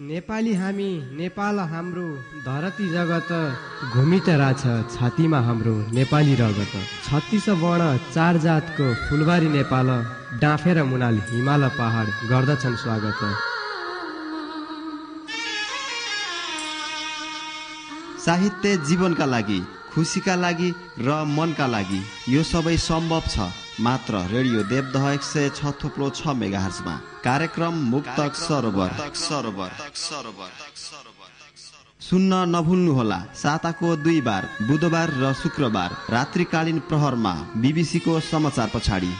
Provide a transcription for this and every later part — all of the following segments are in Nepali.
नेपाली हामी नेपाल हाम्रो धरती जगत घुमित राछ छातीमा हाम्रो नेपाली रगत। छत्तिस वर्ण चार जातको फुलबारी नेपाल डाँफेर मुनाल हिमाल पहाड गर्दछन् स्वागत। साहित्य जीवनका लागि खुसीका लागि र मनका लागि यो सबै सम्भव छ। मात्र रेडियो देवदह एक सय छ थुप्रो छ कार्यक्रम मुक्तक सरोवर। सरोवर। सुन्न नभुल्नुहोला साताको दुई बार बुधबार र शुक्रबार रात्रिकालीन प्रहरमा बिबिसीको समाचार पछाडि।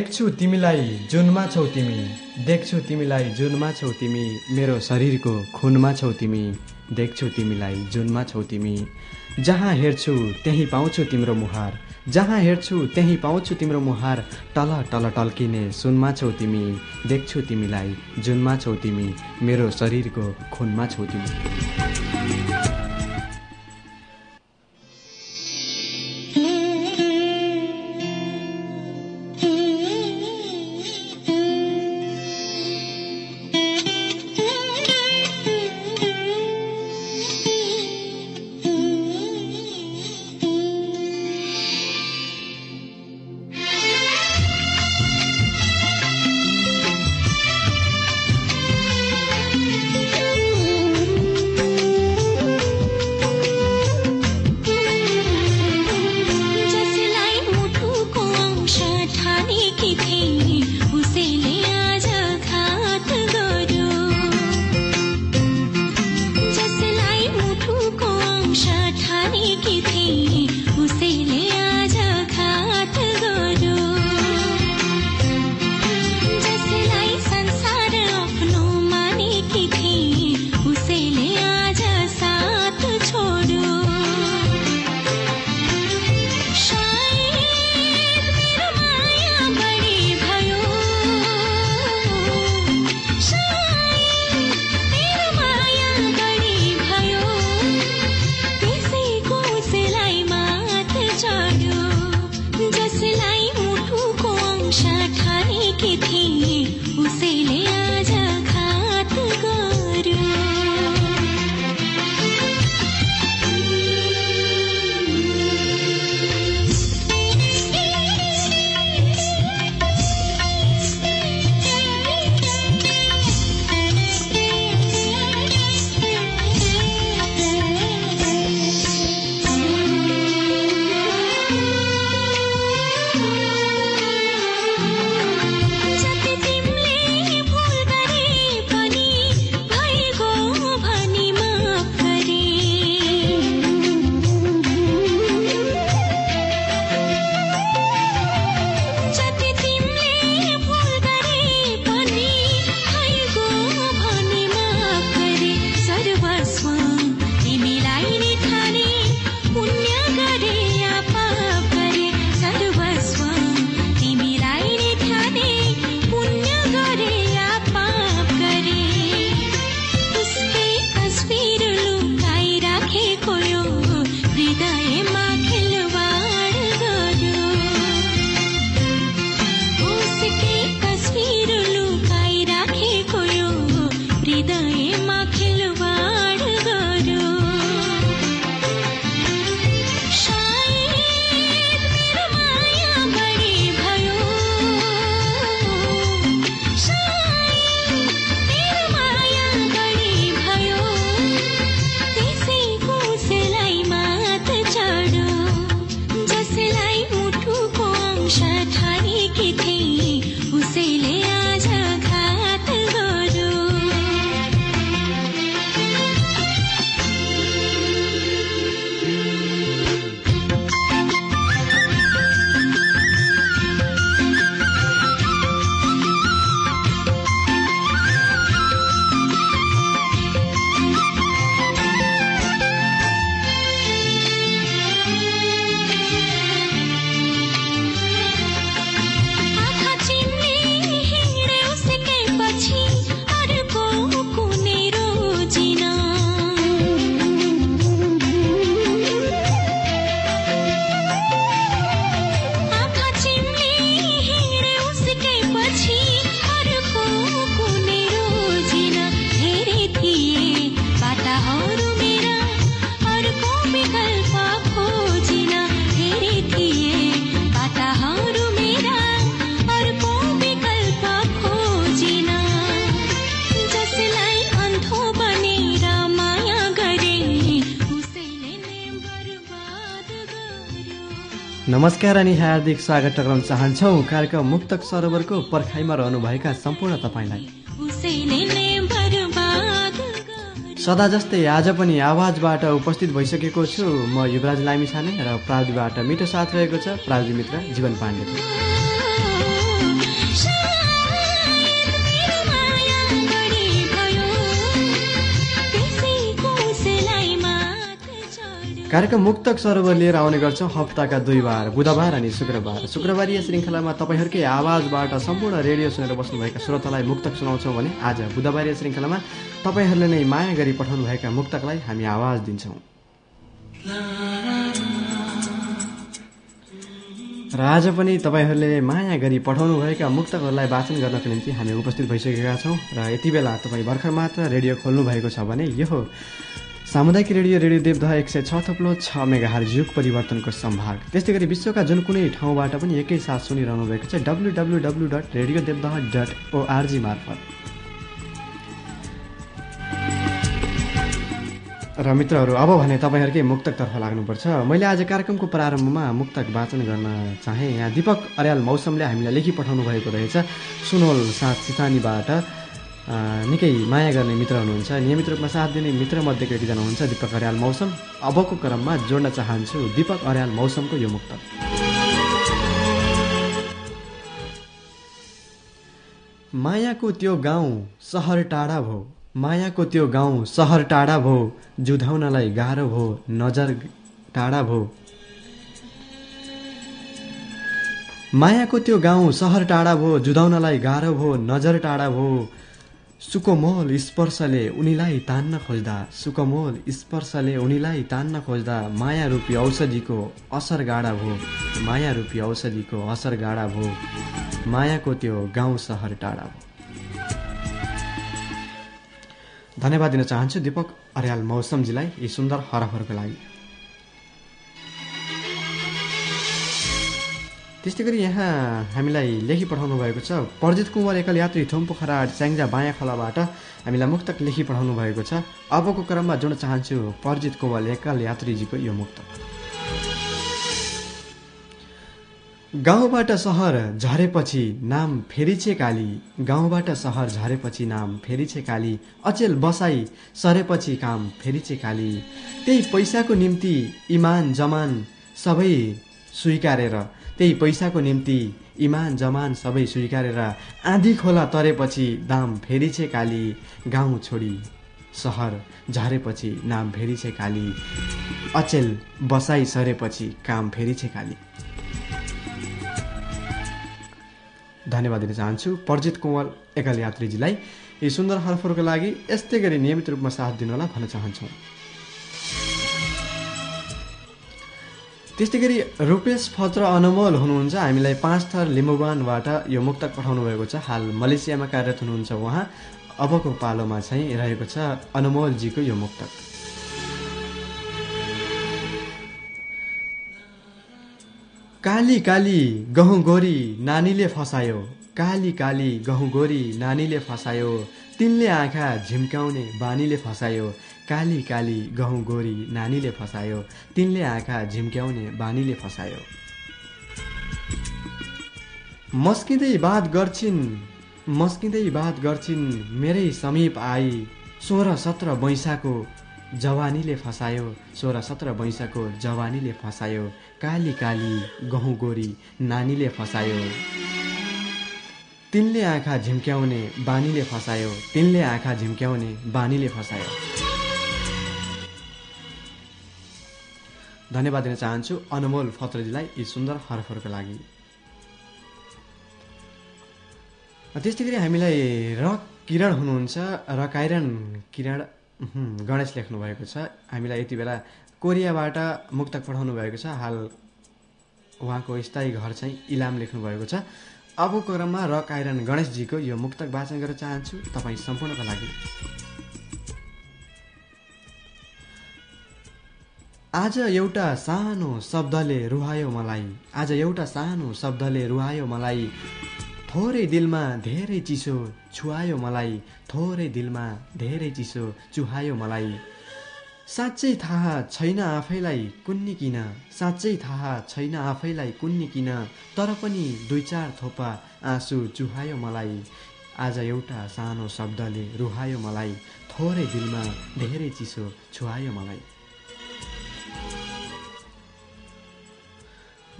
देख्छु तिमीलाई जुनमा छौ तिमी। देख्छु तिमीलाई जुनमा छौ तिमी। मेरो शरीरको खुनमा छौ तिमी। देख्छु तिमीलाई जुनमा छौ तिमी। जहाँ हेर्छु त्यहीँ पाउँछु तिम्रो मुहार। जहाँ हेर्छु त्यहीँ पाउँछु तिम्रो मुहार। टल टल टल्किने सुनमा छौ तिमी। देख्छु तिमीलाई जुनमा छौ तिमी। मेरो शरीरको खुनमा छौ तिमी। नमस्कार अनि हार्दिक स्वागत टक्राउन चाहन्छौँ। कार्यक्रम मुक्तक सरोवरको पर्खाइमा रहनुभएका सम्पूर्ण तपाईँलाई। सदा जस्तै आज पनि आवाजबाट उपस्थित भइसकेको छु। म युवराज लामिछाने र प्राविधिबाट मिठो साथ रहेको छ प्राविधि मित्र जीवन पाण्डे कार्यक्रम मुक्तक सरोवर लिएर आउने गर्छौँ हप्ताका दुई बार बुधबार अनि शुक्रबार। शुक्रबारीय श्रृङ्खलामा तपाईँहरूकै आवाजबाट सम्पूर्ण रेडियो सुनेर बस्नुभएका श्रोतालाई मुक्तक सुनाउँछौँ भने आज बुधबारीय श्रृङ्खलामा तपाईँहरूले नै माया गरी पठाउनुभएका मुक्तकलाई हामी आवाज दिन्छौँ। र आज पनि तपाईँहरूले माया गरी पठाउनुभएका मुक्तकहरूलाई वाचन गर्नको निम्ति हामी उपस्थित भइसकेका छौँ र यति बेला तपाईँ भर्खर मात्र रेडियो खोल्नु भएको छ भने यो सामुदायिक रेडियो रेडियो देवधा एक सय छ थप्लो छ मेगा युग परिवर्तनको सम्भाग। त्यस्तै गरी विश्वका जुन कुनै ठाउँबाट पनि एकैसाथ सुनिरहनु भएको छ W W W dot radio Devdah dot ORG मार्फत। र मित्रहरू अब भने तपाईँहरूकै मुक्तकतर्फ लाग्नुपर्छ। मैले आज कार्यक्रमको प्रारम्भमा मुक्तक वाचन गर्न चाहेँ। यहाँ दिपक अर्याल मौसमले हामीलाई लेखी पठाउनु भएको रहेछ। सुनोल साथ सितानीबाट निकै माया गर्ने मित्र हुनुहुन्छ। नियमित रूपमा साथ दिने मित्रमध्येको एकजना हुनुहुन्छ दिपक अर्याल मौसम। अबको क्रममा जोड्न चाहन्छु दिपक अर्याल मौसमको यो मुक्त। मायाको त्यो गाउँ सहर टाढा भो। मायाको त्यो गाउँ सहर टाढा भो। जुधाउनलाई गाह्रो भो नजर टाढा भो। मायाको त्यो गाउँ सहर टाढा भो। जुधाउनलाई गाह्रो भो नजर टाढा भो। सुकोमोल स्पर्शले उनीलाई तान्न खोज्दा सुकोमोल स्पर्शले उनीलाई तान्न खोज्दा माया रूपी औषधिको असर गाडा भो माया रूपी औषधिको असर गाडा भो मायाको त्यो गाउँ सहर टाढा भो। धन्यवाद दिन चाहन्छु दिपक अर्याल मौसमजीलाई यी सुन्दर हरफहरूको लागि। त्यस्तै गरी यहाँ हामीलाई लेखी पठाउनु भएको छ प्रजित कुमार एकल यात्री पोखरा च्याङ्जा बायाँ खोलाबाट हामीलाई मुक्तक लेखी पठाउनु भएको छ। अबको क्रममा जोड्न चाहन्छु प्रजित कुमार एकल यात्रीजीको यो मुक्तक। गाउँबाट सहर झरेपछि नाम फेरि छे काली गाउँबाट सहर झरेपछि नाम फेरि छे काली अचेल बसाई सरेपछि काम फेरि छे काली। त्यही पैसाको निम्ति इमान जमान सबै स्वीकारेर त्यही पैसाको निम्ति इमान जमान सबै स्वीकारेर आँधी खोला तरेपछि दाम फेरि छे काली गाउँ छोडी सहर झरेपछि नाम फेरि छे काली अचेल बसाइ सरेपछि काम फेरि छे काली। धन्यवाद दिन चाहन्छु। पर्जित कुँवर एकल यात्रीजीलाई यी सुन्दर हरफहरूको लागि यस्तै गरी नियमित रूपमा साथ दिनुहोला भन्न चाहन्छौँ। त्यस्तै गरी रूपेश फत्र अनमोल हुनुहुन्छ। हामीलाई पाँच थर लिम्बुवानबाट यो मुक्तक पठाउनु भएको छ। हाल मलेसियामा कार्यरत हुनुहुन्छ उहाँ। अबको पालोमा चाहिँ रहेको छ अनमोलजीको यो मुक्तक काली काली गहुँ गोरी नानीले फसायो। काली काली गहुँ गोरी नानीले फसायो। तिनले आँखा झिम्काउने बानीले फसायो। काली काली गहुँ गोरी नानीले फसायो तिनले आँखा झिम्क्याउने बानीले फसायो। मस्किँदै बात गर्छिन् मस्किँदै बात गर्छिन् मेरै समीप आई सोह्र सत्र बैशाको जवानीले फसायो सोह्र सत्र बैशाको जवानीले फसायो काली काली गहुँ गोरी नानीले फसायो। तिनले आँखा झिम्क्याउने बानीले फसायो तिनले आँखा झिम्क्याउने बानीले फसायो। धन्यवाद दिन चाहन्छु। अनमोल फत्रजीलाई यी सुन्दर हरफहरूको लागि। त्यस्तै गरी हामीलाई र किरण हुनुहुन्छ। र काइरन किरण गणेश लेख्नु भएको छ। हामीलाई यति बेला कोरियाबाट मुक्तक पठाउनु भएको छ। हाल उहाँको स्थायी घर चाहिँ इलाम लेख्नु भएको छ। अबको क्रममा र काइरन गणेशजीको यो मुक्तक वाचन गर्न चाहन्छु। तपाईँ सम्पूर्णको लागि। आज एउटा सानो शब्दले रुहायो मलाई। आज एउटा सानो शब्दले रुहायो मलाई। थोरै दिलमा धेरै चिसो छुहायो मलाई। थोरै दिलमा धेरै चिसो चुहायो मलाई। साँच्चै थाहा छैन आफैलाई कुन्नी किन। साँच्चै थाहा छैन आफैलाई कुन्नी किन। तर पनि दुई चार थोपा आँसु चुहायो मलाई। आज एउटा सानो शब्दले रुहायो मलाई। थोरै दिलमा धेरै चिसो छुहायो मलाई।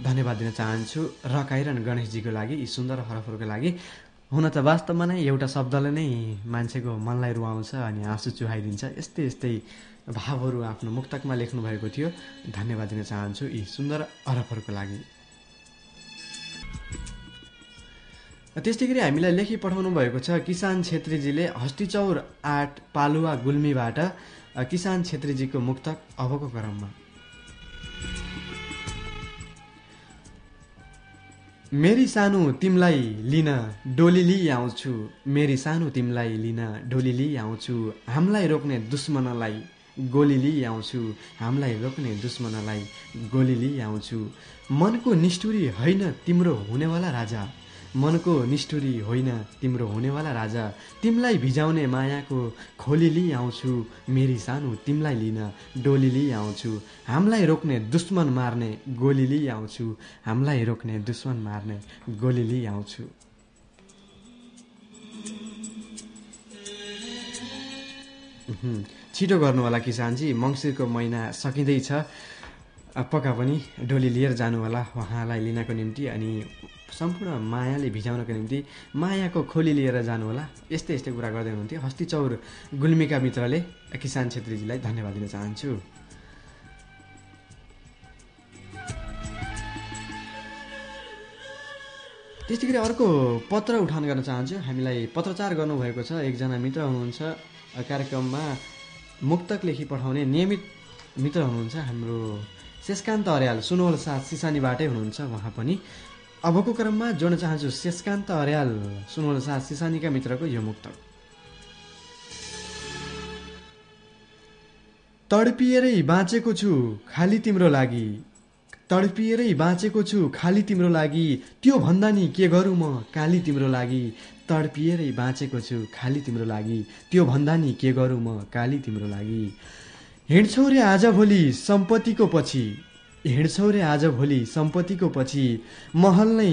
धन्यवाद दिन चाहन्छु। रकाइरन गणेशजीको लागि यी सुन्दर हरफहरूको लागि। हुन त वास्तवमा नै एउटा शब्दले नै मान्छेको मनलाई रुवाउँछ अनि आँसु चुहाइदिन्छ। यस्तै यस्तै भावहरू आफ्नो मुक्तकमा लेख्नुभएको थियो। धन्यवाद दिन चाहन्छु यी सुन्दर हरफहरूको लागि। त्यस्तै गरी हामीलाई लेखी पठाउनु भएको छ किसान छेत्रीजीले हस्तिचौर आठ पालुवा गुल्मीबाट किसान छेत्रीजीको मुक्तक अबको क्रममा। मेरी सानो तिमीलाई लिन डोली लिई आउँछु मेरी सानो तिमीलाई लिन डोली लिई आउँछु हामीलाई रोक्ने दुश्मनलाई गोली लिई आउँछु हामीलाई रोक्ने दुश्मनलाई गोली लिई आउँछु मनको निष्ठुरी होइन तिम्रो हुनेवाला राजा। मनको निष्ठुरी होइन तिम्रो हुनेवाला राजा तिमीलाई भिजाउने मायाको खोली लिई आउँछु। मेरी सानो तिमीलाई लिन डोली लिई आउँछु। हामीलाई रोक्ने दुश्मन मार्ने गोली लिई आउँछु। हामीलाई रोक्ने दुश्मन मार्ने गोली लिई आउँछु। छिटो गर्नु होला किसानजी मङ्सिरको महिना सकिँदैछ। पक्का पनि डोली लिएर जानु होला उहाँलाई लिनको निम्ति अनि सम्पूर्ण मायाले भिजाउनको निम्ति मायाको खोली लिएर जानु होला यस्तै यस्तै कुरा गर्दै हुनुहुन्थ्यो। हस्ती चौर गुल्मीका मित्रले किसान छेत्रीजीलाई धन्यवाद दिन चाहन्छु। त्यस्तै गरी अर्को पत्र उठान गर्न चाहन्छु। हामीलाई पत्रचार गर्नुभएको छ। एकजना मित्र हुनुहुन्छ। कार्यक्रममा मुक्तक लेखी पठाउने नियमित मित्र हुनुहुन्छ। हाम्रो शेषकान्त अर्याल सुनवल साथ सिसानीबाटै हुनुहुन्छ उहाँ पनि। अबको क्रममा जोड्न चाहन्छु शेषकान्त अर्याल सुनवल साथ सिसानीका मित्रको यो मुक्तक तडपिएरै बाँचेको छु खालि तिम्रो लागि। तडपिएरै बाँचेको छु खालि तिम्रो लागि। त्यो भन्दा नि के गरौँ म काली तिम्रो लागि। तडपिएरै बाँचेको छु खालि तिम्रो लागि। त्यो भन्दा नि के गरौँ म काली तिम्रो लागि। हिँड्छौ रे आजभोलि सम्पत्तिको पछि। हिँड्छौ रे आजभोलि सम्पत्तिको पछि। महल नै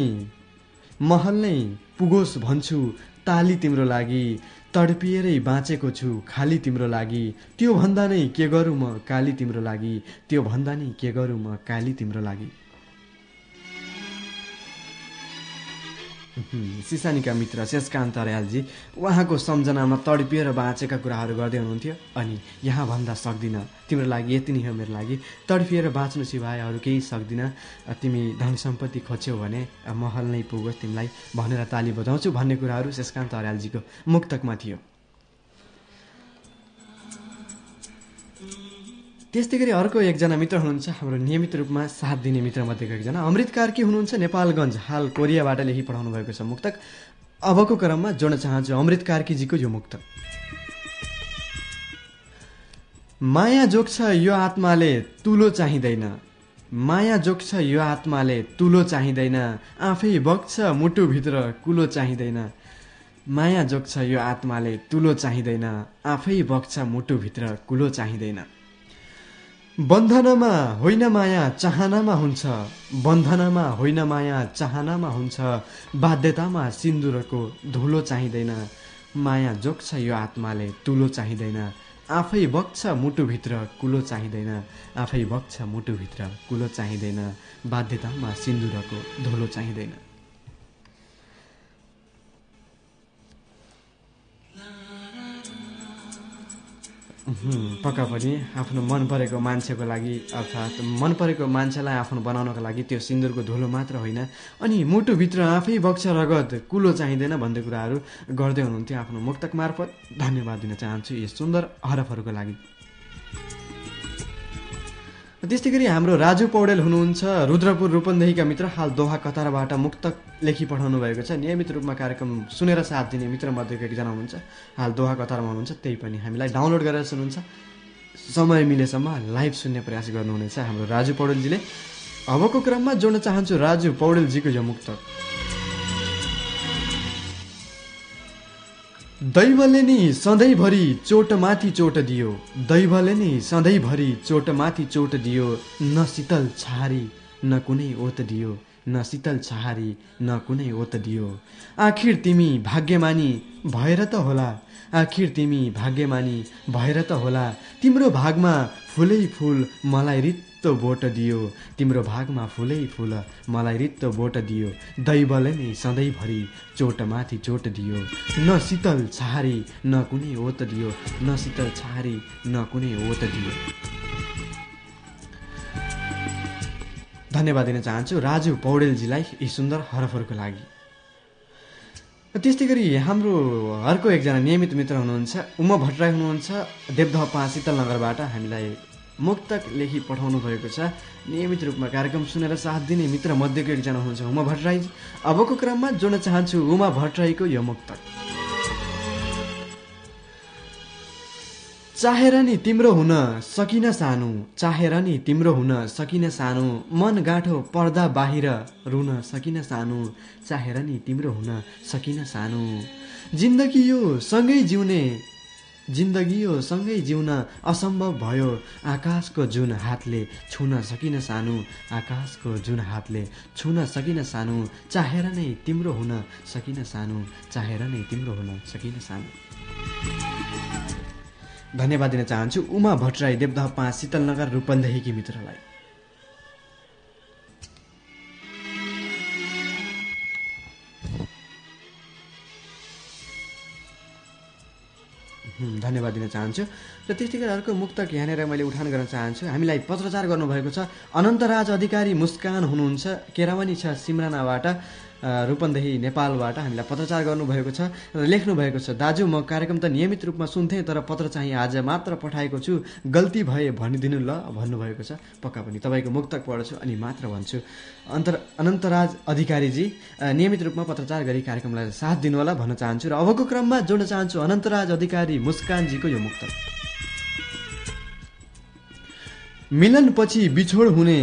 महल नै पुगोस् भन्छु ताली तिम्रो लागि। तडपिएरै बाँचेको छु खाली तिम्रो लागि। त्यो भन्दा नै के गरौँ म काली तिम्रो लागि? त्यो भन्दा नै के गरौँ म काली तिम्रो लागि? सिसानीका मित्र शेषकान्त अर्यालजी उहाँको सम्झनामा तडपिएर बाँचेका कुराहरू गर्दै हुनुहुन्थ्यो अनि यहाँ भन्दा सक्दिनँ। तिम्रो लागि यति नै हो मेरो लागि। तडपिएर बाँच्नु सिवाय अरू केही सक्दिनँ। तिमी धन सम्पत्ति खोज्यौ भने महल नै पुगोस् तिमीलाई भनेर ताली बजाउँछु भन्ने कुराहरू शेषकान्त अर्यालजीको मुक्तकमा थियो। त्यस्तै गरी अर्को एकजना मित्र हुनुहुन्छ हाम्रो नियमित रूपमा साथ दिने मित्रमध्येको एकजना। अमृत कार्की हुनुहुन्छ नेपालगञ्ज हाल कोरियाबाट लेखी पठाउनु भएको छ मुक्तक। अबको क्रममा जोड्न चाहन्छु अमृत कार्कीजीको यो मुक्तक। माया जोग्छ यो आत्माले तुलो चाहिँदैन। माया जोग्छ यो आत्माले तुलो चाहिँदैन। आफै बग्छ मुटुभित्र कुलो चाहिँदैन। माया जोग्छ यो आत्माले तुलो चाहिँदैन। आफै बग्छ मुटुभित्र कुलो चाहिँदैन। बन्धनमा होइन माया चाहनामा हुन्छ। बन्धनमा होइन माया चाहनामा हुन्छ। बाध्यतामा सिन्दुरको धुलो चाहिँदैन। माया जोग्छ यो आत्माले तुलो चाहिँदैन। आफै बग्छ मुटुभित्र कुलो चाहिँदैन। आफै बग्छ मुटुभित्र कुलो चाहिँदैन। बाध्यतामा सिन्दुरको धुलो चाहिँदैन। पक्का पनि आफ्नो मन परेको मान्छेको लागि अर्थात् मन परेको मान्छेलाई आफ्नो बनाउनको लागि त्यो सिन्दुरको धुलो मात्र होइन अनि मुटुभित्र आफै बग्छ रगत कुलो चाहिँदैन भन्ने कुराहरू गर्दै हुनुहुन्थ्यो आफ्नो मुक्तक मार्फत। धन्यवाद दिन चाहन्छु यस सुन्दर हरफहरूको लागि। त्यस्तै गरी हाम्रो राजु पौडेल हुनुहुन्छ रुद्रपुर रूपन्देहीका मित्र। हाल दोहा कतारबाट मुक्तक लेखी पठाउनु भएको छ। नियमित रूपमा कार्यक्रम सुनेर साथ दिने मित्र मध्येको एकजना हुनुहुन्छ। हाल दोहा कतारमा हुनुहुन्छ त्यही पनि हामीलाई डाउनलोड गरेर सुन्नुहुन्छ। समय मिलेसम्म लाइभ सुन्ने प्रयास गर्नुहुनेछ हाम्रो राजु पौडेलजीले। अबको क्रममा जोड्न चाहन्छु राजु पौडेलजीको यो मुक्तक दैवले नि सधैँभरि चोटमाथि चोट दियो। दैवले नि सधैँभरि चोटमाथि चोट दियो। न शीतल छहारी न कुनै ओत दियो। न शीतल छहारी न कुनै ओत दियो। आखिर तिमी भाग्यमानी भएर त होला। आखिर तिमी भाग्यमानी भएर त होला। तिम्रो भागमा फुलै फुल मलाई रित्तो बोट दियो। तिम्रो भागमा फुलै फुल मलाई रित्तो बोट दियो। दैवले नै सधैँभरि चोटमाथि चोट दियो। न शीतल छहारी न कुनै ओत दियो। न शीतल छहारी न कुनै ओत दियो। धन्यवाद दिन चाहन्छु। राजु पौडेलजीलाई यी सुन्दर हरफहरूको लागि। त्यस्तै गरी हाम्रो अर्को एकजना नियमित मित्र हुनुहुन्छ उमा भट्टराई हुनुहुन्छ। देवदह पाँच शीतलनगरबाट हामीलाई मुक्तक लेखी पठाउनु भएको छ। नियमित रूपमा कार्यक्रम सुनेर साथ दिने मित्र मध्येको एकजना हुनुहुन्छ उमा भट्टराई अबको क्रममा जोड्न चाहन्छु उमा भट्टराईको यो मुक्तक। चाहेर नि तिम्रो हुन सकिन सानो चाहेर नि तिम्रो हुन सकिन सानो मन गाँठो पर्दा बाहिर रुन सकिन सानो चाहेर नि तिम्रो हुन सकिन सानो। जिन्दगी यो सँगै जिउने जिन्दगी यो सँगै जिउन असम्भव भयो। आकाशको जुन हातले छुन सकिन सानो आकाशको जुन हातले छुन सकिन सानो चाहेर नै तिम्रो हुन सकिन सानो चाहेर नै तिम्रो हुन सकिन सानो। धन्यवाद दिन चाहन्छु उमा भट्टराई देवदह पाँच शीतलनगर रूपन्देहीकी मित्रलाई। धन्यवाद दिन चाहन्छु। र त्यस्तै अर्को मुक्तक यहाँनिर मैले उठान गर्न चाहन्छु। हामीलाई पत्रचार गर्नुभएको छ। अनन्तराज अधिकारी मुस्कान हुनुहुन्छ। केरावनी छ सिमरानाबाट। रूपन्देही नेपालबाट हामीलाई पत्रचार गर्नुभएको छ र लेख्नु भएको छ दाजु म कार्यक्रम त नियमित रूपमा सुन्थेँ तर पत्र चाहिँ आज मात्र पठाएको छु। गल्ती भए भनिदिनु ल भन्नुभएको छ। पक्का पनि तपाईँको मुक्तक पढ्छु अनि मात्र भन्छु। अन्तर अनन्तराज अधिकारीजी नियमित रूपमा पत्रचार गरी कार्यक्रमलाई साथ दिनुहोला भन्न चाहन्छु र अबको क्रममा जोड्न चाहन्छु अनन्तराज अधिकारी मुस्कानजीको यो मुक्तक। मिलनपछि बिछोड हुने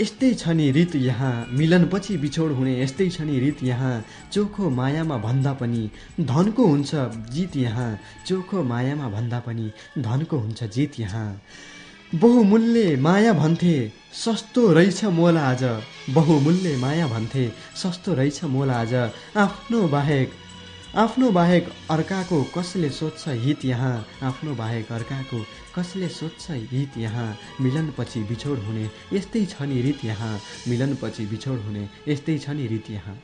यस्तै छ नि रित यहाँ। मिलनपछि बिछोड हुने यस्तै छ नि रित यहाँ। चोखो मायामा भन्दा पनि धनको हुन्छ जित यहाँ। चोखो मायामा भन्दा पनि धनको हुन्छ जित यहाँ। बहुमूल्य माया भन्थे सस्तो रहेछ मोल आज। बहुमूल्य माया भन्थे सस्तो रहेछ मोल आज। आफ्नो बाहेक आफ्नो बाहेक अर्काको कसले सोध्छ हित यहाँ? आफ्नो बाहेक अर्काको कसले सोध्छ हित यहाँ? मिलनपछि बिछोड हुने यस्तै छ नि रित यहाँ। मिलनपछि बिछोड हुने यस्तै छ नि रित यहाँ।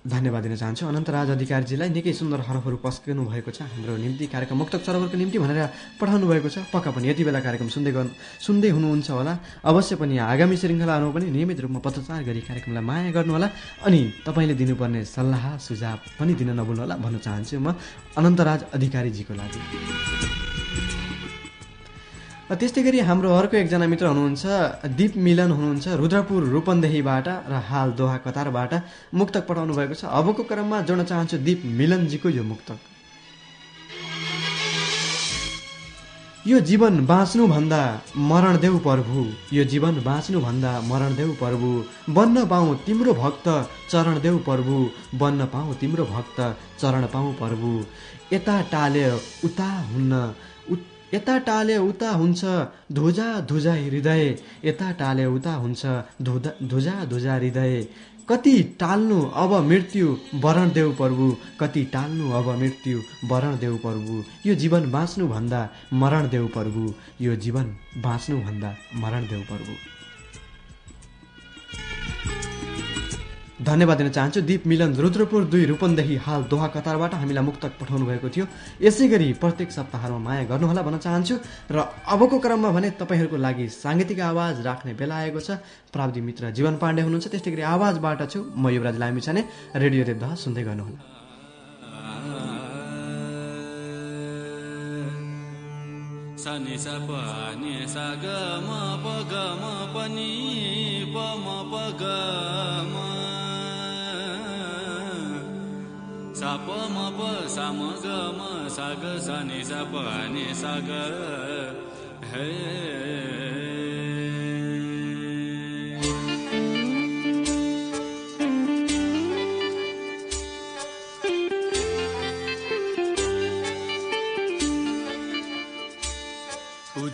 धन्यवाद दिन चाहन्छु। अनन्तराज अधिकारीजीलाई निकै सुन्दर हरफहरू पस्किनु भएको छ। हाम्रो निम्ति कार्यक्रम मुक्तक सरोवरको निम्ति भनेर पठाउनु भएको छ। पक्का पनि यति बेला कार्यक्रम सुन्दै गर्नु सुन्दै हुनुहुन्छ होला। अवश्य पनि आगामी श्रृङ्खलाहरू पनि नियमित रूपमा पत्रचार गरी कार्यक्रमलाई माया गर्नुहोला अनि तपाईँले दिनुपर्ने सल्लाह सुझाव पनि दिन नभुल्नुहोला भन्न चाहन्छु म अनन्तराज अधिकारीजीको लागि। त्यस्तै गरी हाम्रो अर्को एकजना मित्र हुनुहुन्छ दिप मिलन हुनुहुन्छ रुद्रपुर रूपन्देहीबाट र हाल दोहा कतारबाट मुक्तक पठाउनु भएको छ। अबको क्रममा जोड्न चाहन्छु दिप मिलनजीको यो मुक्तक। यो जीवन बाँच्नुभन्दा मरण देऊ प्रभु यो जीवन बाँच्नुभन्दा मरण देऊ प्रभु बन्न पाऊ तिम्रो भक्त चरण देऊ प्रभु बन्न पाऊ तिम्रो भक्त चरण पाऊ प्रभु। यता टाले उता हुन्न यता टाले उता हुन्छ धुजा धुजा हृदय। यता टाले उता हुन्छ धुजा धुजा धुजा हृदय। कति टाल्नु अब मृत्यु वरण देऊ प्रभु। कति टाल्नु अब मृत्यु वरण देऊ प्रभु। यो जीवन बाँच्नुभन्दा मरण देऊ प्रभु। यो जीवन बाँच्नुभन्दा मरण देऊ प्रभु। धन्यवाद दिन चाहन्छु। दीप मिलन रुद्रपुर दुई रूपन्देही हाल दोहा कतारबाट हामीलाई मुक्तक पठाउनु भएको थियो। यसै गरी प्रत्येक सप्ताहमा माया गर्नुहोला भन्न चाहन्छु। र अबको क्रममा भने तपाईँहरूको लागि साङ्गीतिक आवाज राख्ने बेला आएको छ। प्राविधिक मित्र जीवन पाण्डे हुनुहुन्छ। त्यस्तै गरी आवाजबाट छु। म युवराज लामी छाने। रेडियो देवदा सुन्दै गर्नुहोला। सा नि सा नि सा ग म प म प प म प म। प म प सा म ग म सा ग सा नि सा प नि सा ग हे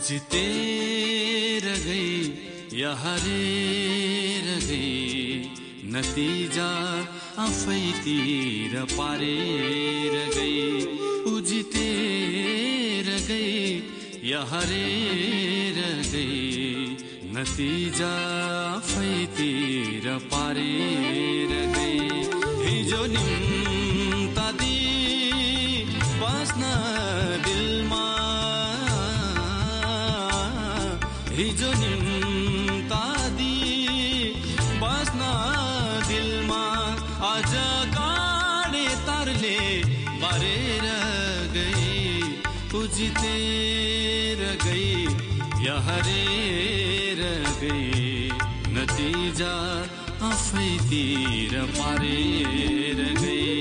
तुझते रह गई यहाँ रे रह गई नतीजा आफैतिर पारेर गई उजितेर गई या हरेर गई नतिजा आफैतिर पारेर नतिजा आफैतिर पारेर गए।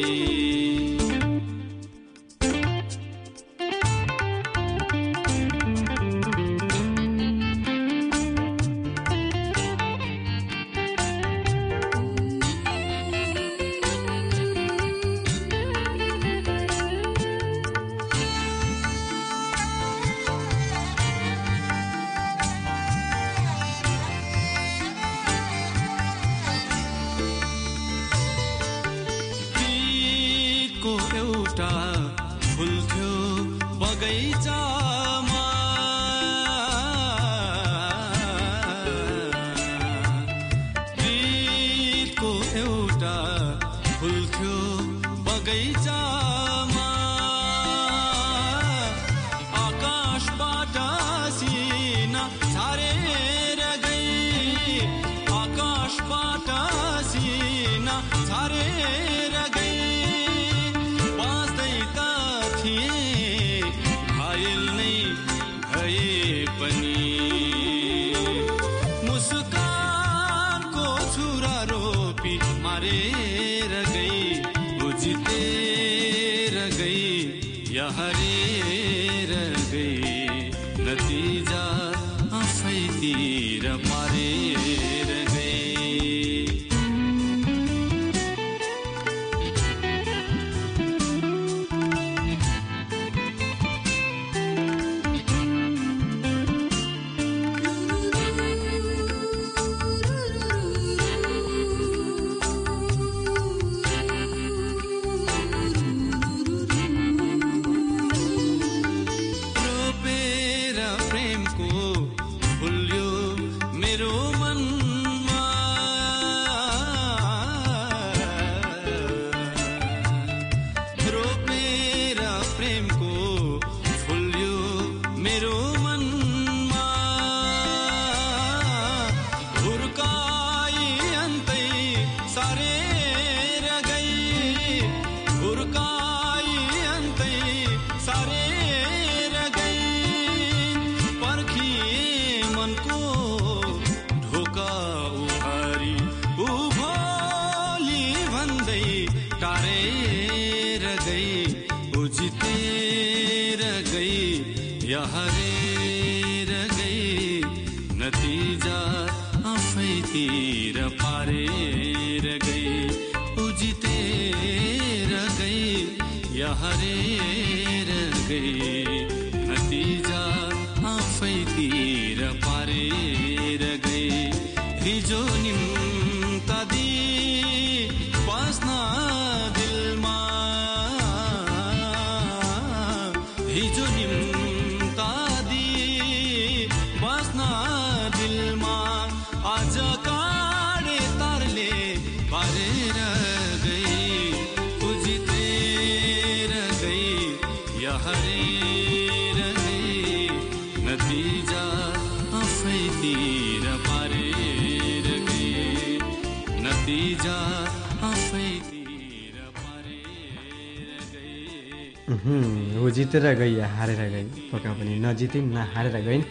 ऊ जितेर गई हारेर गइन् पक्का पनि नजितिन् न हारेर गइन्।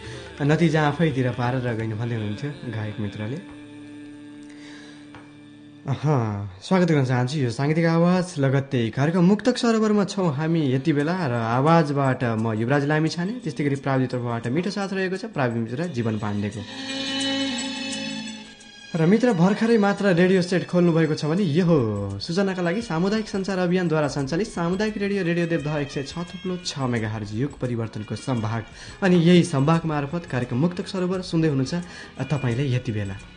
नतिजा आफैतिर पारेर गइन् भन्दै हुनुहुन्थ्यो गायक मित्रले। स्वागत गर्न चाहन्छु यो साङ्गीतिक आवाज लगत्तै कार्यक्रम मुक्तक सरोवरमा छौँ हामी यति बेला र आवाजबाट म युवराज लामी छाने त्यस्तै गरी प्राविधिक तर्फबाट मिठो साथ रहेको छ प्रावि मित्र जीवन पाण्डेको। मित्र भर्खरै मात्र रेडियो सेट खोल्नुभएको छ भने यो हो। सूचनाका लागि सामुदायिक सञ्चार अभियानद्वारा सञ्चालित सामुदायिक रेडियो रेडियो देवदह एक सय छ थुप्लो छ मेगा युग परिवर्तनको सम्भाग अनि यही सम्भाग मार्फत कार्यक्रम मुक्तक सरोवर सुन्दै हुनुहुन्छ। तपाईँले यति बेला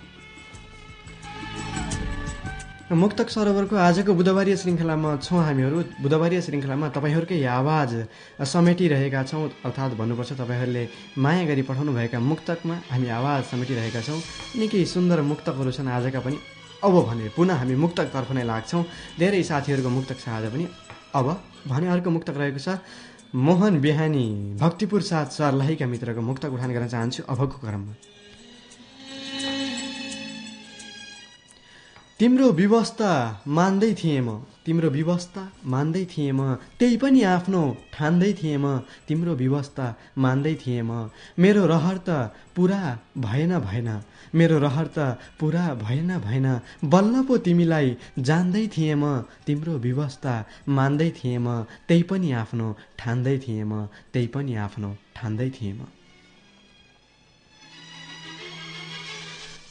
मुक्तक सरोवरको आजको बुधबारीय श्रृङ्खलामा छौँ हामीहरू। बुधबारीय श्रृङ्खलामा तपाईँहरूकै आवाज समेटिरहेका छौँ अर्थात् भन्नुपर्छ तपाईँहरूले माया गरी पठाउनुभएका मुक्तकमा हामी आवाज समेटिरहेका छौँ। निकै सुन्दर मुक्तकहरू छन् आजका पनि। अब भने पुनः हामी मुक्तकतर्फ नै लाग्छौँ। धेरै साथीहरूको मुक्तक छ आज पनि। अब भने अर्को मुक्तक रहेको छ मोहन बिहानी भक्तिपुर साथ सर्लाहीका मित्रको मुक्तक उठान गर्न चाहन्छु अबको क्रममा। तिम्रो व्यवस्था मान्दै थिएँ म। तिम्रो व्यवस्था मान्दै थिएँ म। त्यही पनि आफ्नो ठान्दै थिएँ म। तिम्रो व्यवस्था मान्दै थिएँ म। मेरो रहर त पुरा भएन भएन। मेरो रहर त पुरा भएन भएन। बल्ल पो तिमीलाई जान्दै थिएँ म। तिम्रो व्यवस्था मान्दै थिएँ म। त्यही पनि आफ्नो ठान्दै थिएँ म। त्यही पनि आफ्नो ठान्दै थिएँ म।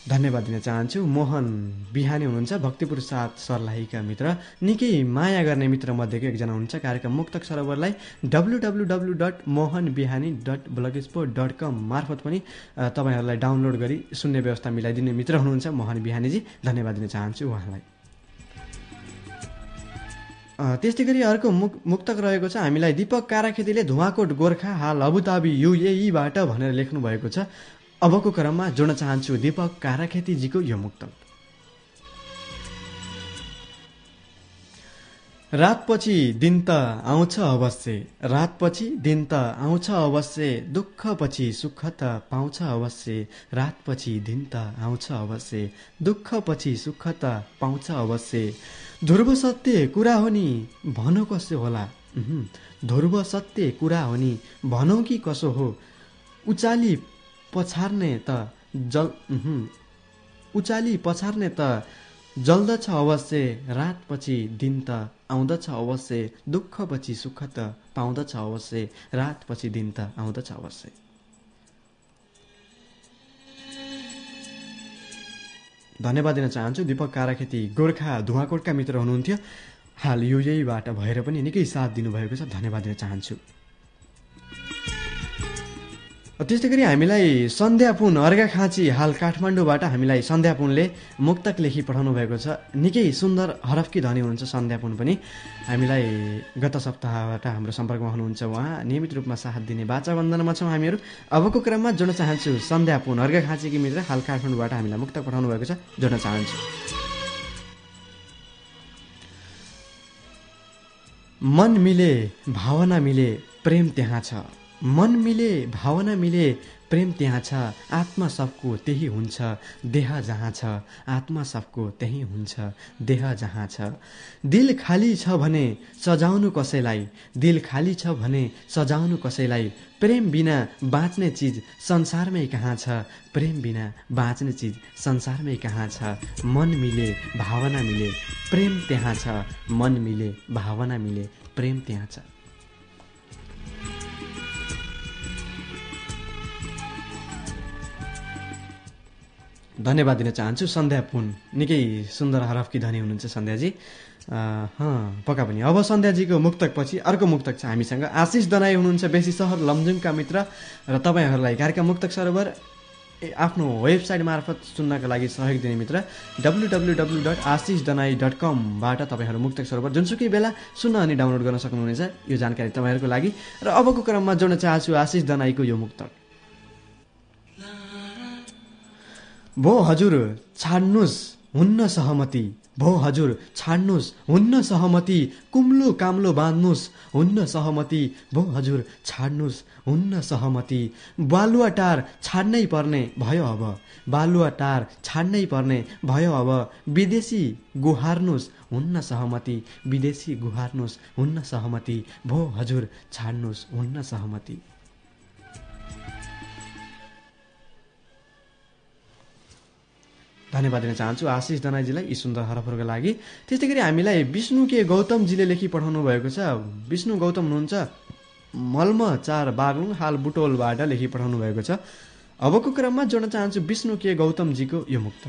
धन्यवाद दिन चाहन्छु। मोहन बिहानी हुनुहुन्छ भक्तिपुर साथ सर्लाहीका मित्र। निकै माया गर्ने मित्र मध्येको एकजना हुनुहुन्छ कार्यक्रम मुक्तक सरोवरलाई W W W dot Mohan Bihani dot blog dot com मार्फत पनि तपाईँहरूलाई डाउनलोड गरी सुन्ने व्यवस्था मिलाइदिने मित्र हुनुहुन्छ मोहन बिहानीजी। धन्यवाद दिन चाहन्छु उहाँलाई। त्यस्तै गरी अर्को मुक मुक्तक रहेको छ। हामीलाई दिपक काराखेतीले धुवाकोट गोर्खा हाल अबुताबी युएईबाट भनेर लेख्नु भएको छ। अबको क्रममा जोड्न चाहन्छु दीपक काराखेतीजीको यो मुक्तक रातपछि दिन त आउँछ अवश्य रातपछि दिन त आउँछ अवश्य दुःखपछि सुख त पाउँछ अवश्य रातपछि दिन त आउँछ अवश्य दुःखपछि सुख त पाउँछ अवश्य। ध्रुव सत्य कुरा हो नि भनौँ कसो होला? ध्रुव सत्य कुरा हो नि भनौँ कि कसो हो? उचाली पछार्ने त जल उचाली पछार्ने त जल्दछ अवश्य रातपछि दिन त आउँदछ अवश्य दुःखपछि सुख त पाउँदछ अवश्य रातपछि दिन त आउँदछ अवश्य। धन्यवाद दिन चाहन्छु। दिपक काराखेती गोर्खा धुवाकोटका मित्र हुनुहुन्थ्यो। हाल युएबाट भएर पनि निकै साथ दिनुभएको छ। धन्यवाद दिन चाहन्छु। त्यस्तै गरी हामीलाई सन्ध्यापुन अर्घाखाँची हाल काठमाडौँबाट हामीलाई सन्ध्यापुनले मुक्तक लेखी पठाउनु भएको छ। निकै सुन्दर हरफकी धनी हुनुहुन्छ सन्ध्यापुन पनि। हामीलाई गत सप्ताहबाट हाम्रो सम्पर्कमा हुनुहुन्छ उहाँ। नियमित रूपमा साथ दिने बाचा छौँ हामीहरू। अबको क्रममा जोड्न चाहन्छु सन्ध्यापुन अर्घाखाँचीकी मित्र हाल काठमाडौँबाट हामीलाई मुक्तक पठाउनु भएको छ। जोड्न चाहन्छु। मन मिले भावना मिले प्रेम त्यहाँ छ। मन मिले भावना मिले प्रेम त्यहाँ छ आत्मा सबको त्यही हुन्छ देह जहाँ छ आत्मा सबको त्यही हुन्छ देह जहाँ छ। दिल खाली छ भने सजाउनु कसैलाई दिल खाली छ भने सजाउनु कसैलाई प्रेम बिना बाँच्ने चिज संसारमै कहाँ छ प्रेम बिना बाँच्ने चिज संसारमै कहाँ छ मन मिले भावना मिले प्रेम त्यहाँ छ मन मिले भावना मिले प्रेम त्यहाँ छ। धन्यवाद दिन चाहन्छु। सन्ध्या पुन। निकै सुन्दर हरफकी धनी हुनुहुन्छ सन्ध्याजी। पक्का पनि। अब सन्ध्याजीको मुक्तक पछि अर्को मुक्तक छ हामीसँग। आशिष दनाई हुनुहुन्छ बेसी सहर लमजुङका मित्र। र तपाईँहरूलाई कार्यक्रम मुक्तक सरोवर आफ्नो वेबसाइट मार्फत सुन्नका लागि सहयोग दिने मित्र। W W W dot Ashish Danai dot कमबाट तपाईँहरू मुक्तक सरोवर जुनसुकै बेला सुन्न अनि डाउनलोड गर्न सक्नुहुनेछ। यो जानकारी तपाईँहरूको लागि। र अबको क्रममा जोड्न चाहन्छु आशिष दनाईको यो मुक्तक। भो हजुर छाड्नुहोस् हुन्न सहमति। भो हजुर छाड्नुहोस् हुन्न सहमति। कुम्लो काम्लो बाँध्नुहोस् हुन्न सहमति। भो हजुर छाड्नुहोस् हुन्न सहमति। बालुवा टार छाड्नै पर्ने भयो अब। बालुवा टार छाड्नै पर्ने भयो अब। विदेशी गुहार्नुहोस् हुन्न सहमति। विदेशी गुहार्नुहोस् हुन्न सहमति। भो हजुर छाड्नुहोस् हुन्न सहमति। धन्यवाद दिन चाहन्छु। आशिष दनाईजीलाई यी सुन्दर हरफहरूको लागि। त्यस्तै गरी हामीलाई विष्णु के गौतमजीले लेखी पठाउनु भएको छ। विष्णु गौतम हुनुहुन्छ। मल्म चार बागलुङ हाल बुटोलबाट लेखी पठाउनु भएको छ। अबको क्रममा जोड्न चाहन्छु विष्णु के गौतमजीको यो मुक्त।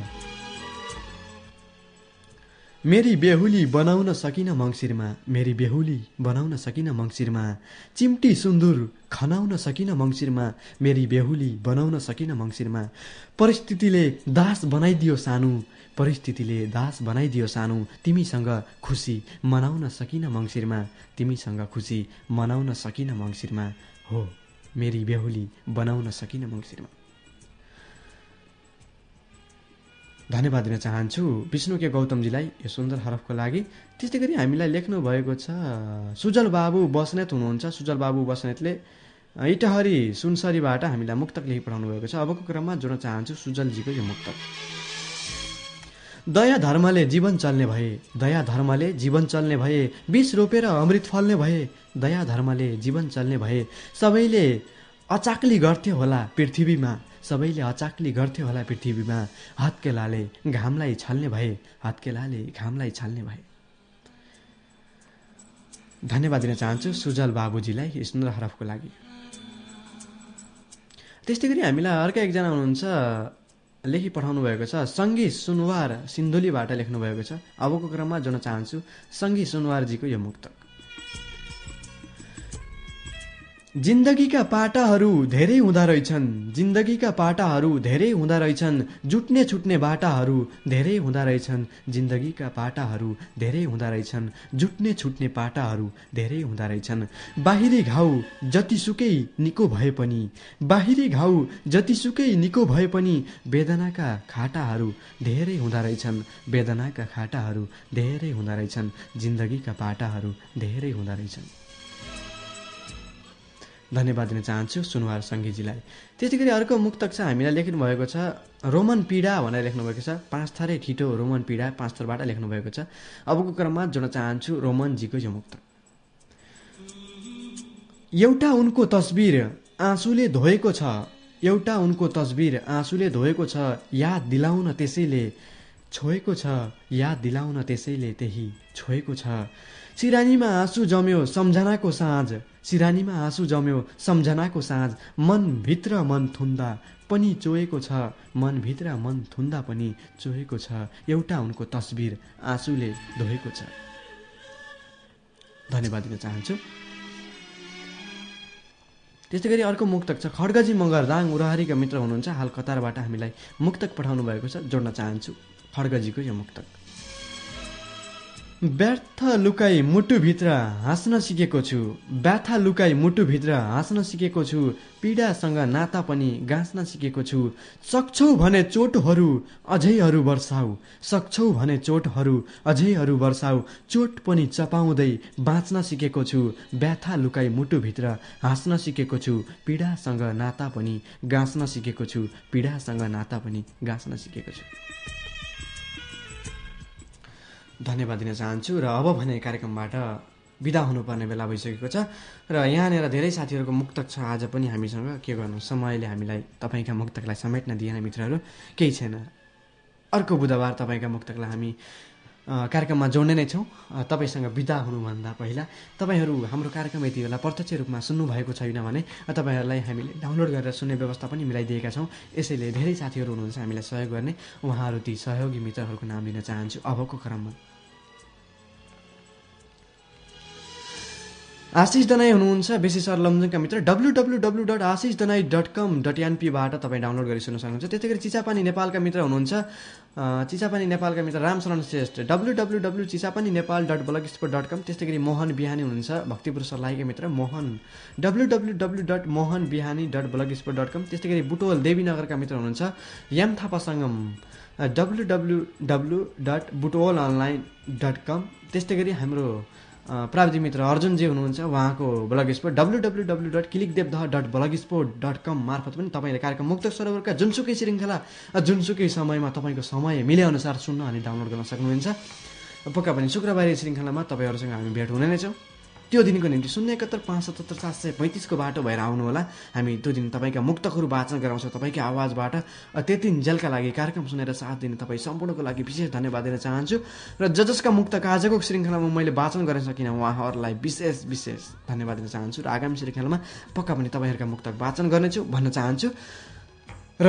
मेरी बेहुली बनाउन सकिन मङ्सिरमा मेरी बेहुली बनाउन सकिन मङ्सिरमा चिम्टी सुन्दुर खनाउन सकिन मङ्सिरमा मेरी बेहुली बनाउन सकिन मङ्सिरमा। परिस्थितिले दास बनाइदियो सानो परिस्थितिले दास बनाइदियो सानो तिमीसँग खुसी मनाउन सकिन मङ्सिरमा तिमीसँग खुसी मनाउन सकिन मङ्सिरमा। हो मेरी बेहुली बनाउन सकिन मङ्सिरमा। धन्यवाद दिन चाहन्छु। विष्णु के गौतमजीलाई यो सुन्दर हरफको लागि। त्यस्तै गरी हामीलाई लेख्नु भएको छ सुजल बाबु बस्नेत हुनुहुन्छ। सुजल बाबु बस्नेतले इटहरी सुनसरीबाट हामीलाई मुक्तक लेखि पठाउनु भएको छ। अबको क्रममा जोड्न चाहन्छु सुजलजीको यो मुक्तक। दया धर्मले जीवन चल्ने भए दया धर्मले जीवन चल्ने भए विष रोपेर अमृत फल्ने भए दया धर्मले जीवन चल्ने भए सबैले अचाक्ली गर्थ्यो होला पृथ्वीमा। सबैले अचाक्ली गर्थ्यो होला पृथ्वीमा। हत्केलाले घामलाई छल्ने भए हत्केलाले घामलाई छल्ने भए। धन्यवाद दिन चाहन्छु सुजल बाबुजीलाई सुन्दर हरफको लागि। त्यस्तै गरी हामीलाई अर्को एकजना हुनुहुन्छ लेखी पठाउनु भएको छ सङ्गी सुनवार सिन्धुलीबाट लेख्नु भएको छ। अबको क्रममा जोड्न चाहन्छु सङ्गी सुनवारजीको यो मुक्तक जिन्दगीका पाटाहरू धेरै हुँदा रहेछन्। जिन्दगीका पाटाहरू धेरै हुँदा रहेछन्। जुट्ने छुट्ने बाटाहरू धेरै हुँदा रहेछन्। जिन्दगीका पाटाहरू धेरै हुँदा रहेछन्। जुट्ने छुट्ने पाटाहरू धेरै हुँदा रहेछन्। बाहिरी घाउ जतिसुकै निको भए पनि बाहिरी घाउ जतिसुकै निको भए पनि वेदनाका खाटाहरू धेरै हुँदा रहेछन्। वेदनाका खाटाहरू धेरै हुँदा रहेछन्। जिन्दगीका पाटाहरू धेरै हुँदा रहेछन्। धन्यवाद दिन चाहन्छु सुनवार सङ्गीजीलाई। त्यस्तै गरी अर्को मुक्तक छ हामीलाई लेख्नु भएको छ रोमन पीडा भनेर लेख्नुभएको छ। पाँच थरै ठिटो रोमन पीडा पाँच थरबाट लेख्नुभएको छ। अबको क्रममा जोड्न चाहन्छु रोमनजीको यो मुक्तक। एउटा उनको तस्बिर आँसुले धोएको छ एउटा उनको तस्बिर आँसुले धोएको छ याद दिलाउन त्यसैले छोएको छ याद दिलाउन त्यसैले त्यही छोएको छ। सिरानीमा आँसु जम्यो सम्झनाको साँझ सिरानीमा आँसु जम्यो सम्झनाको साँझ। मनभित्र मन थुन्दा पनि चोएको छ। मनभित्र मन थुन्दा पनि चोएको छ। एउटा उनको तस्बिर आँसुले धोएको छ। धन्यवाद दिन चाहन्छु। त्यस्तै गरी अर्को मुक्तक छ। खड्गजी मगर दाङ उराहारीका मित्र हुनुहुन्छ। हाल कतारबाट हामीलाई मुक्तक पठाउनु भएको छ। जोड्न चाहन्छु। खड्गजीको यो मुक्तक। व्यर्थ लुकाई मुटुभित्र हाँस्न सिकेको छु। व्यथा लुकाई मुटुभित्र हाँस्न सिकेको छु। पीडासँग नाता पनि गाँच्न सिकेको छु। सक्छौ भने चोटहरू अझैहरू वर्षाउ सक्छौ भने चोटहरू अझैहरू वर्षाउ चोट पनि चपाउँदै बाँच्न सिकेको छु। व्यथा लुकाई मुटुभित्र हाँस्न सिकेको छु। पीडासँग नाता पनि गाँच्न सिकेको छु। पीडासँग नाता पनि गाँच्न सिकेको छु। धन्यवाद दिन चाहन्छु र अब भने कार्यक्रमबाट बिदा हुनुपर्ने बेला भइसकेको छ र यहाँनिर धेरै साथीहरूको मुक्तक छ। आज पनि हामीसँग के गर्नु? समयले हामीलाई तपाईँका मुक्तकलाई समेट्न दिएन मित्रहरू। केही छैन। अर्को बुधबार तपाईँका मुक्तकलाई हामी कार्यक्रममा जोड्ने नै छौँ। तपाईँसँग बिदा हुनुभन्दा पहिला तपाईँहरू हाम्रो कार्यक्रम यति बेला प्रत्यक्ष रूपमा सुन्नुभएको छैन भने तपाईँहरूलाई हामीले डाउनलोड गरेर सुन्ने व्यवस्था पनि मिलाइदिएका छौँ। यसैले धेरै साथीहरू हुनुहुन्छ हामीलाई सहयोग गर्ने। उहाँहरू ती सहयोगी मित्रहरूको नाम लिन चाहन्छु। अबको क्रममा। आशिष दनाई हुनुहुन्छ बेसी सर लमजुङका मित्र। W W W dot Ashish Danai dot com dot एनपीबाट तपाईँ डाउनलोड गरी सुन्न सक्नुहुन्छ। त्यस्तै गरी चिसापानी नेपालका मित्र हुनुहुन्छ। चिसापानी नेपालका मित्र Ramsharan Shrestha. W W W Chisapani Nepal dot blogspot dot com त्यस्तै गरी मोहन बिहानी हुनुहुन्छ। भक्तिपुर सर्लाहीका मित्र Mohan. W W W dot Mohan Bihani dot blogspot dot com त्यस्तै गरी बुटोल देवीनगरका मित्र हुनुहुन्छ। Yam Thapa Sangam. W W W dot Butwal online dot com. त्यस्तै गरी हाम्रो प्राविधिक मित्र अर्जुनजी हुनुहुन्छ उहाँको blogspot W W W dot click Devdah dot blogspot dot com मार्फत पनि तपाईँले कार्यक्रम मुक्त सरोवरका जुनसुकै श्रृङ्खला जुनसुकै समयमा तपाईँको समय मिलेअनुसार सुन्न अनि डाउनलोड गर्न सक्नुहुन्छ। पक्का पनि शुक्रबारे श्रृङ्खलामा तपाईँहरूसँग हामी भेट हुने नै छौँ। त्यो दिनको निम्ति शून्य एकहत्तर पाँच सतहत्तर सात सय पैँतिसको बाटो भएर आउनुहोला। हामी त्यो दिन तपाईँका मुक्तकहरू वाचन गराउँछौँ तपाईँकै आवाजबाट। त्यति जेलका लागि कार्यक्रम सुनेर साथ दिने तपाईँ सम्पूर्णको लागि विशेष धन्यवाद दिन चाहन्छु। र ज जसका मुक्तक आजको श्रृङ्खलामा मैले वाचन गर्न सकिनँ उहाँहरूलाई विशेष विशेष धन्यवाद दिन चाहन्छु। र आगामी श्रृङ्खलामा पक्का पनि तपाईँहरूका मुक्तक वाचन गर्नेछु भन्न चाहन्छु। र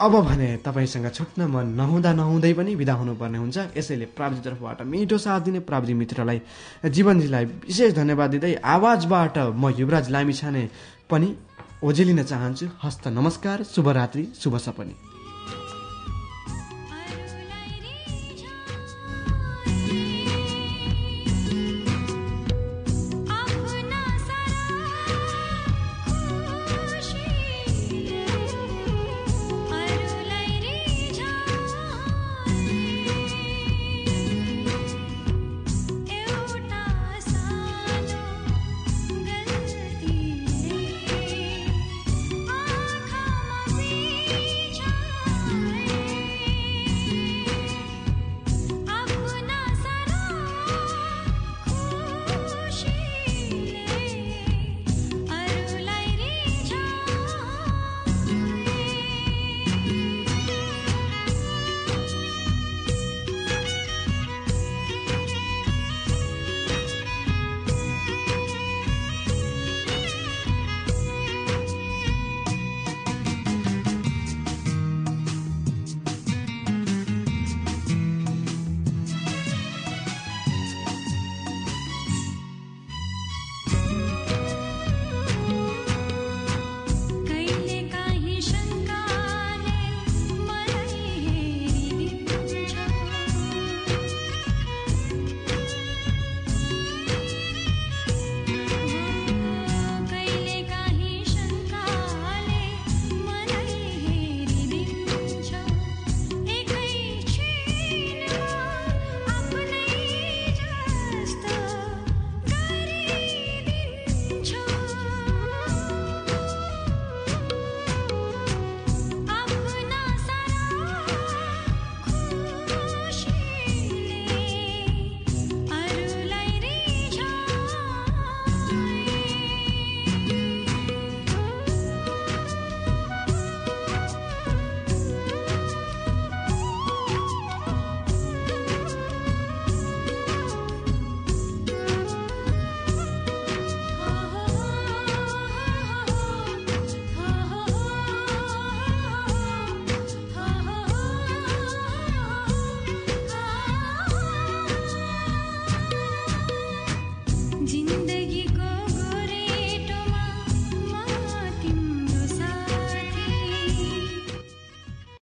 अब भने तपाईँसँग छुट्न मन नहुँदा नहुँदै पनि बिदा हुनुपर्ने हुन्छ। यसैले प्राविधिक तर्फबाट मिठो साथ दिने प्राविधिक मित्रलाई जीवनजीलाई विशेष धन्यवाद दिँदै आवाजबाट म युवराज लामी छाने पनि ओझेलिन चाहन्छु। हस्त नमस्कार शुभरात्रि शुभ सपनी।